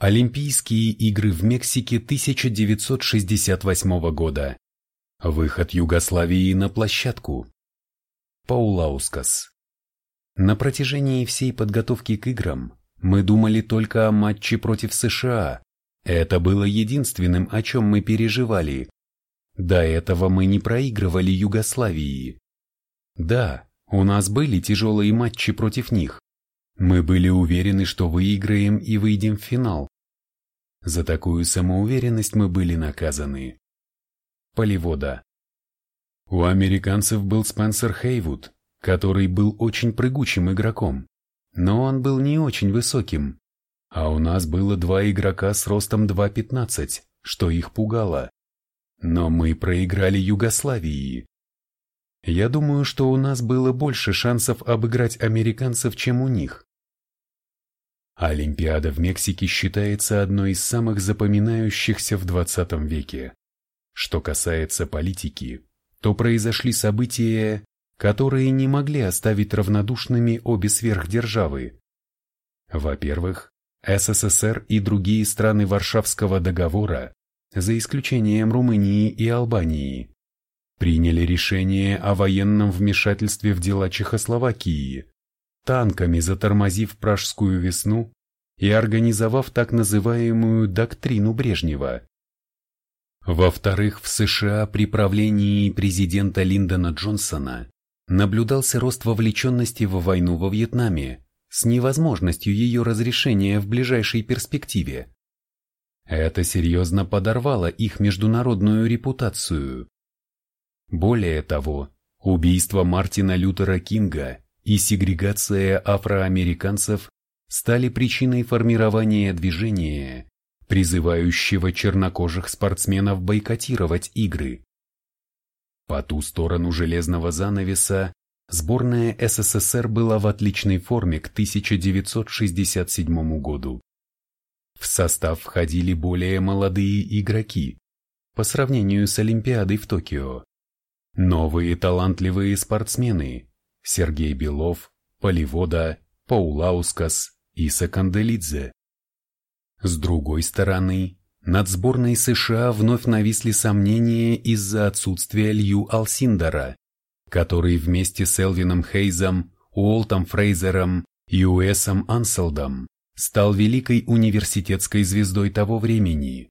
Олимпийские игры в Мексике 1968 года. Выход Югославии на площадку. Паулаускас. На протяжении всей подготовки к играм мы думали только о матче против США. Это было единственным, о чем мы переживали. До этого мы не проигрывали Югославии. Да, у нас были тяжелые матчи против них. Мы были уверены, что выиграем и выйдем в финал. За такую самоуверенность мы были наказаны. Поливода. У американцев был Спенсер Хейвуд, который был очень прыгучим игроком, но он был не очень высоким. А у нас было два игрока с ростом 2.15, что их пугало. Но мы проиграли Югославии. Я думаю, что у нас было больше шансов обыграть американцев, чем у них. Олимпиада в Мексике считается одной из самых запоминающихся в 20 веке. Что касается политики, то произошли события, которые не могли оставить равнодушными обе сверхдержавы. Во-первых, СССР и другие страны Варшавского договора, за исключением Румынии и Албании, приняли решение о военном вмешательстве в дела Чехословакии, танками затормозив Пражскую весну и организовав так называемую доктрину Брежнева. Во-вторых, в США при правлении президента Линдона Джонсона наблюдался рост вовлеченности в войну во Вьетнаме с невозможностью ее разрешения в ближайшей перспективе. Это серьезно подорвало их международную репутацию. Более того, убийство Мартина Лютера Кинга и сегрегация афроамериканцев стали причиной формирования движения, призывающего чернокожих спортсменов бойкотировать игры. По ту сторону железного занавеса сборная СССР была в отличной форме к 1967 году. В состав входили более молодые игроки, по сравнению с Олимпиадой в Токио. Новые талантливые спортсмены Сергей Белов, Поливода, Паулаускас и Саканделидзе. С другой стороны, над сборной США вновь нависли сомнения из-за отсутствия Лью Алсиндера, который вместе с Элвином Хейзом, Уолтом Фрейзером и Уэсом Анселдом стал великой университетской звездой того времени.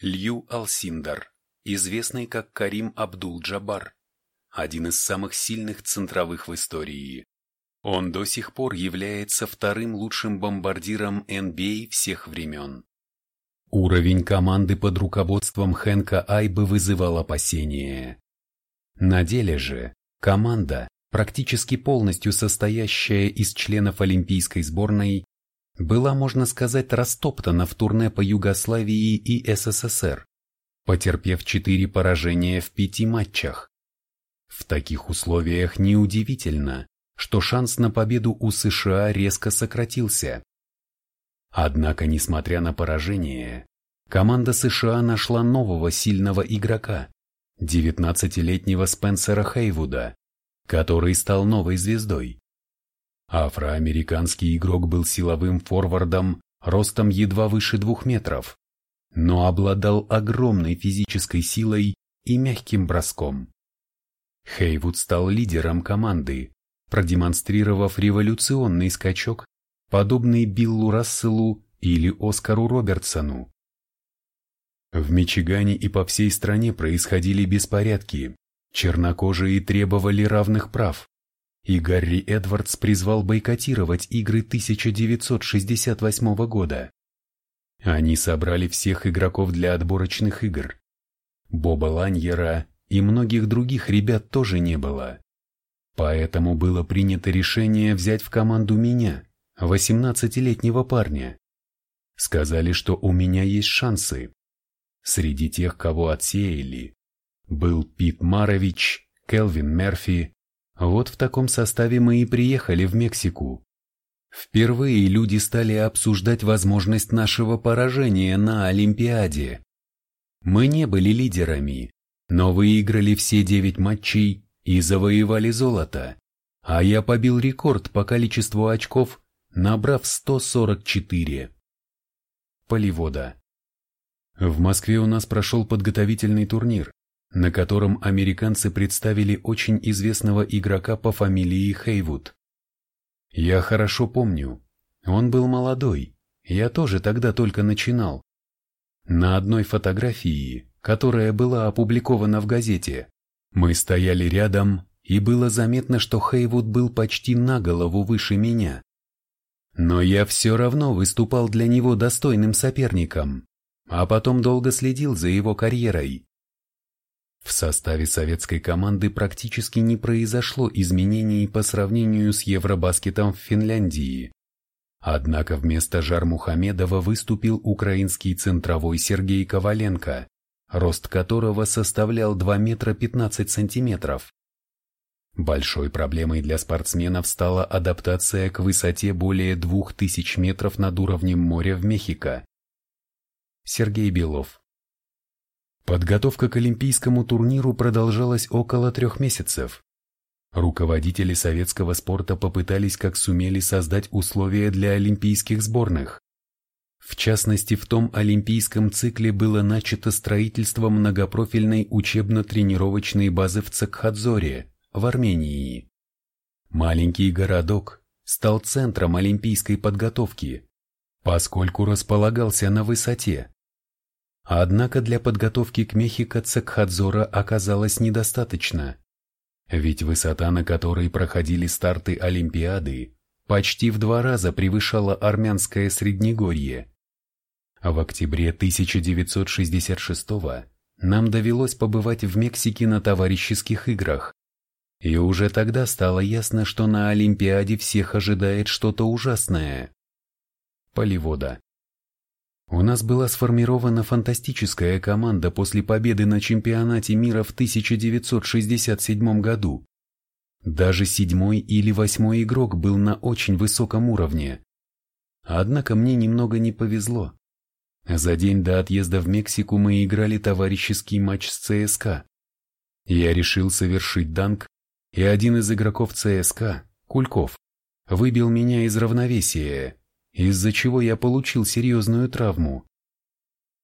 Лью Алсиндер, известный как Карим Абдул-Джабар, один из самых сильных центровых в истории. Он до сих пор является вторым лучшим бомбардиром NBA всех времен. Уровень команды под руководством Хэнка Айбы вызывал опасения. На деле же, команда, практически полностью состоящая из членов Олимпийской сборной, была, можно сказать, растоптана в турне по Югославии и СССР, потерпев четыре поражения в пяти матчах. В таких условиях неудивительно, что шанс на победу у США резко сократился. Однако, несмотря на поражение, команда США нашла нового сильного игрока, 19-летнего Спенсера Хейвуда, который стал новой звездой. Афроамериканский игрок был силовым форвардом ростом едва выше двух метров, но обладал огромной физической силой и мягким броском. Хейвуд стал лидером команды, продемонстрировав революционный скачок, подобный Биллу Расселу или Оскару Робертсону. В Мичигане и по всей стране происходили беспорядки, чернокожие требовали равных прав, и Гарри Эдвардс призвал бойкотировать игры 1968 года. Они собрали всех игроков для отборочных игр. Боба Ланьера и многих других ребят тоже не было. Поэтому было принято решение взять в команду меня, 18-летнего парня. Сказали, что у меня есть шансы. Среди тех, кого отсеяли, был Пит Марович, Келвин Мерфи. Вот в таком составе мы и приехали в Мексику. Впервые люди стали обсуждать возможность нашего поражения на Олимпиаде. Мы не были лидерами, но выиграли все девять матчей и завоевали золото, а я побил рекорд по количеству очков, набрав 144. Поливода. В Москве у нас прошел подготовительный турнир, на котором американцы представили очень известного игрока по фамилии Хейвуд. Я хорошо помню, он был молодой, я тоже тогда только начинал. На одной фотографии, которая была опубликована в газете, мы стояли рядом, и было заметно, что Хейвуд был почти на голову выше меня. Но я все равно выступал для него достойным соперником, а потом долго следил за его карьерой. В составе советской команды практически не произошло изменений по сравнению с Евробаскетом в Финляндии. Однако вместо Жармухамедова выступил украинский центровой Сергей Коваленко, рост которого составлял 2 метра 15 сантиметров. Большой проблемой для спортсменов стала адаптация к высоте более 2000 метров над уровнем моря в Мехико. Сергей Белов Подготовка к олимпийскому турниру продолжалась около трех месяцев. Руководители советского спорта попытались как сумели создать условия для олимпийских сборных. В частности, в том олимпийском цикле было начато строительство многопрофильной учебно-тренировочной базы в Цакхадзоре, в Армении. Маленький городок стал центром олимпийской подготовки, поскольку располагался на высоте. Однако для подготовки к Мехико Цакхадзора оказалось недостаточно. Ведь высота, на которой проходили старты Олимпиады, почти в два раза превышала армянское Среднегорье. В октябре 1966 нам довелось побывать в Мексике на товарищеских играх. И уже тогда стало ясно, что на Олимпиаде всех ожидает что-то ужасное. Поливода. У нас была сформирована фантастическая команда после победы на чемпионате мира в 1967 году. Даже седьмой или восьмой игрок был на очень высоком уровне. Однако мне немного не повезло. За день до отъезда в Мексику мы играли товарищеский матч с ЦСКА. Я решил совершить данк, и один из игроков ЦСКА, Кульков, выбил меня из равновесия из-за чего я получил серьезную травму.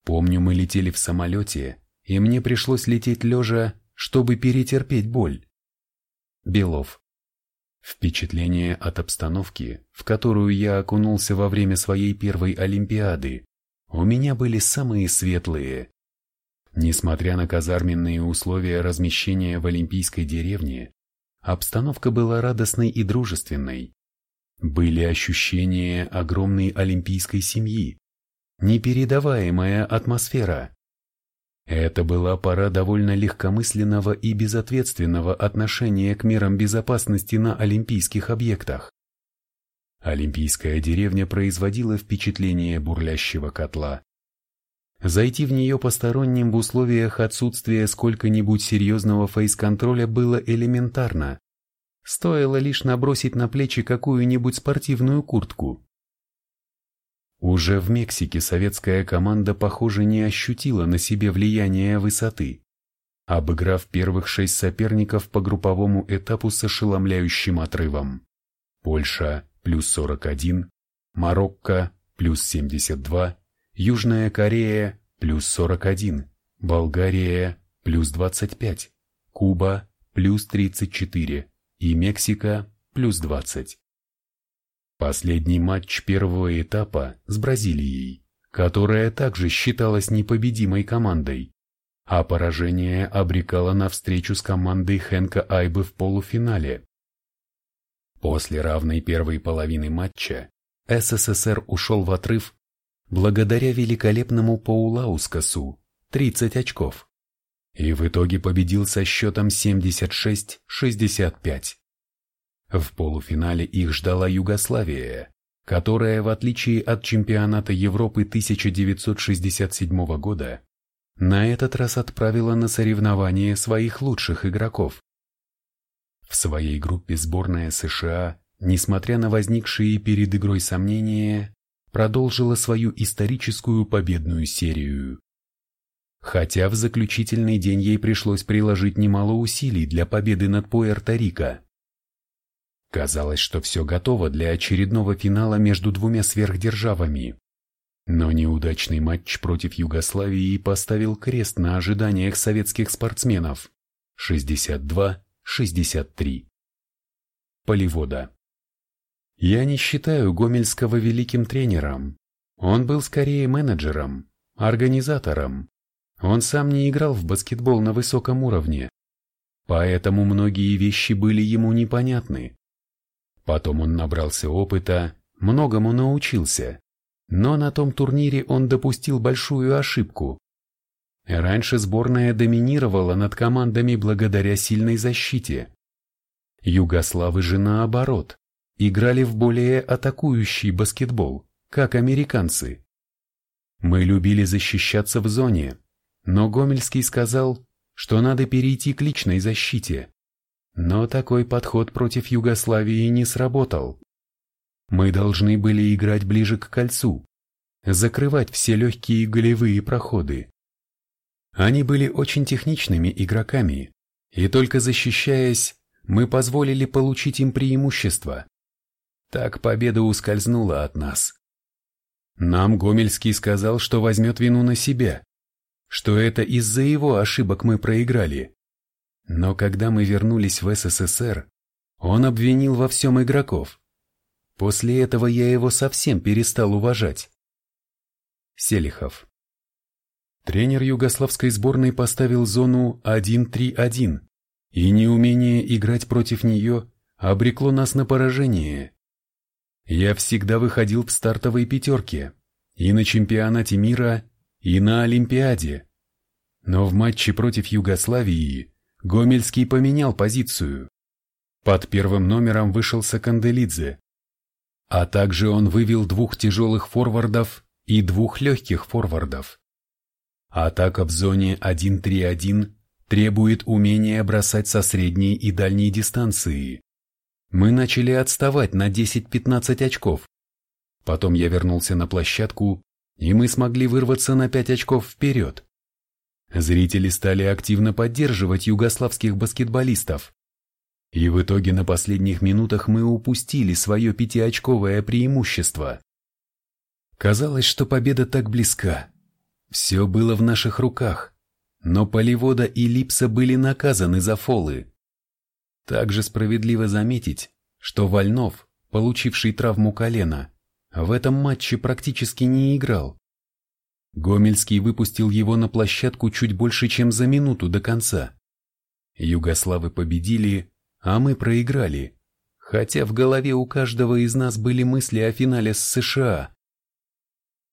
Помню, мы летели в самолете, и мне пришлось лететь лежа, чтобы перетерпеть боль. Белов. Впечатления от обстановки, в которую я окунулся во время своей первой Олимпиады, у меня были самые светлые. Несмотря на казарменные условия размещения в Олимпийской деревне, обстановка была радостной и дружественной. Были ощущения огромной олимпийской семьи, непередаваемая атмосфера. Это была пора довольно легкомысленного и безответственного отношения к мерам безопасности на олимпийских объектах. Олимпийская деревня производила впечатление бурлящего котла. Зайти в нее посторонним в условиях отсутствия сколько-нибудь серьезного фейс-контроля было элементарно. Стоило лишь набросить на плечи какую-нибудь спортивную куртку. Уже в Мексике советская команда, похоже, не ощутила на себе влияния высоты, обыграв первых шесть соперников по групповому этапу с ошеломляющим отрывом. Польша – плюс 41, Марокко – плюс 72, Южная Корея – плюс 41, Болгария – плюс 25, Куба – плюс 34, и Мексика плюс 20. Последний матч первого этапа с Бразилией, которая также считалась непобедимой командой, а поражение обрекало на встречу с командой Хенка Айбы в полуфинале. После равной первой половины матча СССР ушел в отрыв благодаря великолепному Паулаускасу 30 очков и в итоге победил со счетом 76-65. В полуфинале их ждала Югославия, которая, в отличие от чемпионата Европы 1967 года, на этот раз отправила на соревнования своих лучших игроков. В своей группе сборная США, несмотря на возникшие перед игрой сомнения, продолжила свою историческую победную серию хотя в заключительный день ей пришлось приложить немало усилий для победы над Пуэрто-Рико. Казалось, что все готово для очередного финала между двумя сверхдержавами. Но неудачный матч против Югославии поставил крест на ожиданиях советских спортсменов. 62-63. Поливода. Я не считаю Гомельского великим тренером. Он был скорее менеджером, организатором. Он сам не играл в баскетбол на высоком уровне. Поэтому многие вещи были ему непонятны. Потом он набрался опыта, многому научился. Но на том турнире он допустил большую ошибку. Раньше сборная доминировала над командами благодаря сильной защите. Югославы же наоборот, играли в более атакующий баскетбол, как американцы. Мы любили защищаться в зоне, но Гомельский сказал, что надо перейти к личной защите. Но такой подход против Югославии не сработал. Мы должны были играть ближе к кольцу, закрывать все легкие голевые проходы. Они были очень техничными игроками, и только защищаясь, мы позволили получить им преимущество. Так победа ускользнула от нас. Нам Гомельский сказал, что возьмет вину на себя, что это из-за его ошибок мы проиграли. Но когда мы вернулись в СССР, он обвинил во всем игроков. После этого я его совсем перестал уважать. Селихов. Тренер югославской сборной поставил зону 1-3-1, и неумение играть против нее обрекло нас на поражение. Я всегда выходил в стартовой пятерке, и на чемпионате мира, и на Олимпиаде. Но в матче против Югославии Гомельский поменял позицию. Под первым номером вышел Саканделидзе, а также он вывел двух тяжелых форвардов и двух легких форвардов. Атака в зоне 1-3-1 требует умения бросать со средней и дальней дистанции. Мы начали отставать на 10-15 очков. Потом я вернулся на площадку, и мы смогли вырваться на 5 очков вперед. Зрители стали активно поддерживать югославских баскетболистов. И в итоге на последних минутах мы упустили свое пятиочковое преимущество. Казалось, что победа так близка. Все было в наших руках, но Поливода и Липса были наказаны за фолы. Также справедливо заметить, что Вольнов, получивший травму колена, в этом матче практически не играл. Гомельский выпустил его на площадку чуть больше, чем за минуту до конца. Югославы победили, а мы проиграли, хотя в голове у каждого из нас были мысли о финале с США.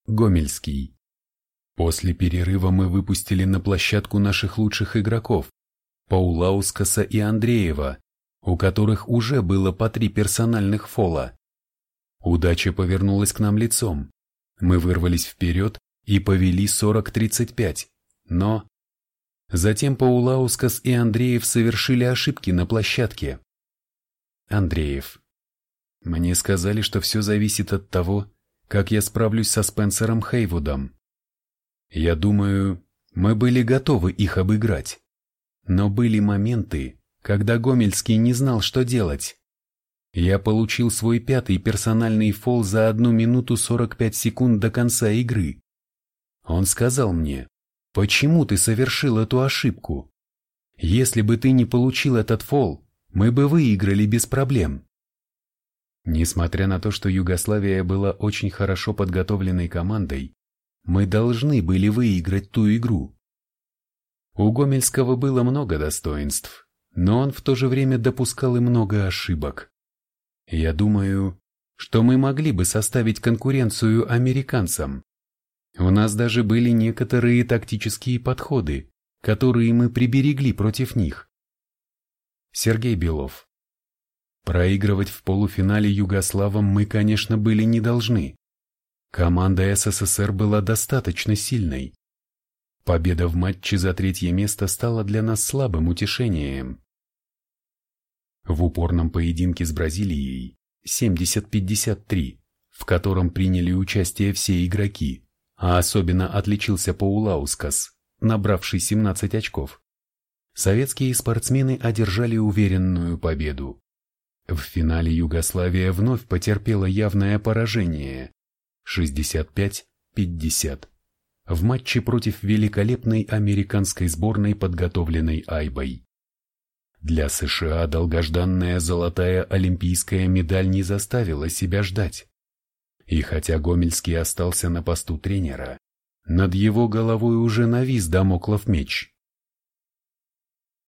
Гомельский. После перерыва мы выпустили на площадку наших лучших игроков, Паулаускаса и Андреева, у которых уже было по три персональных фола. Удача повернулась к нам лицом. Мы вырвались вперед и повели 40-35, но... Затем Паулаускас и Андреев совершили ошибки на площадке. Андреев. Мне сказали, что все зависит от того, как я справлюсь со Спенсером Хейвудом. Я думаю, мы были готовы их обыграть. Но были моменты, когда Гомельский не знал, что делать. Я получил свой пятый персональный фол за одну минуту 45 секунд до конца игры. Он сказал мне, почему ты совершил эту ошибку? Если бы ты не получил этот фол, мы бы выиграли без проблем. Несмотря на то, что Югославия была очень хорошо подготовленной командой, мы должны были выиграть ту игру. У Гомельского было много достоинств, но он в то же время допускал и много ошибок. Я думаю, что мы могли бы составить конкуренцию американцам. У нас даже были некоторые тактические подходы, которые мы приберегли против них. Сергей Белов Проигрывать в полуфинале Югославам мы, конечно, были не должны. Команда СССР была достаточно сильной. Победа в матче за третье место стала для нас слабым утешением. В упорном поединке с Бразилией 70-53, в котором приняли участие все игроки, а особенно отличился Паулаускас, набравший 17 очков, советские спортсмены одержали уверенную победу. В финале Югославия вновь потерпела явное поражение, 65-53. 50 в матче против великолепной американской сборной, подготовленной Айбой. Для США долгожданная золотая олимпийская медаль не заставила себя ждать. И хотя Гомельский остался на посту тренера, над его головой уже навис домоклов меч.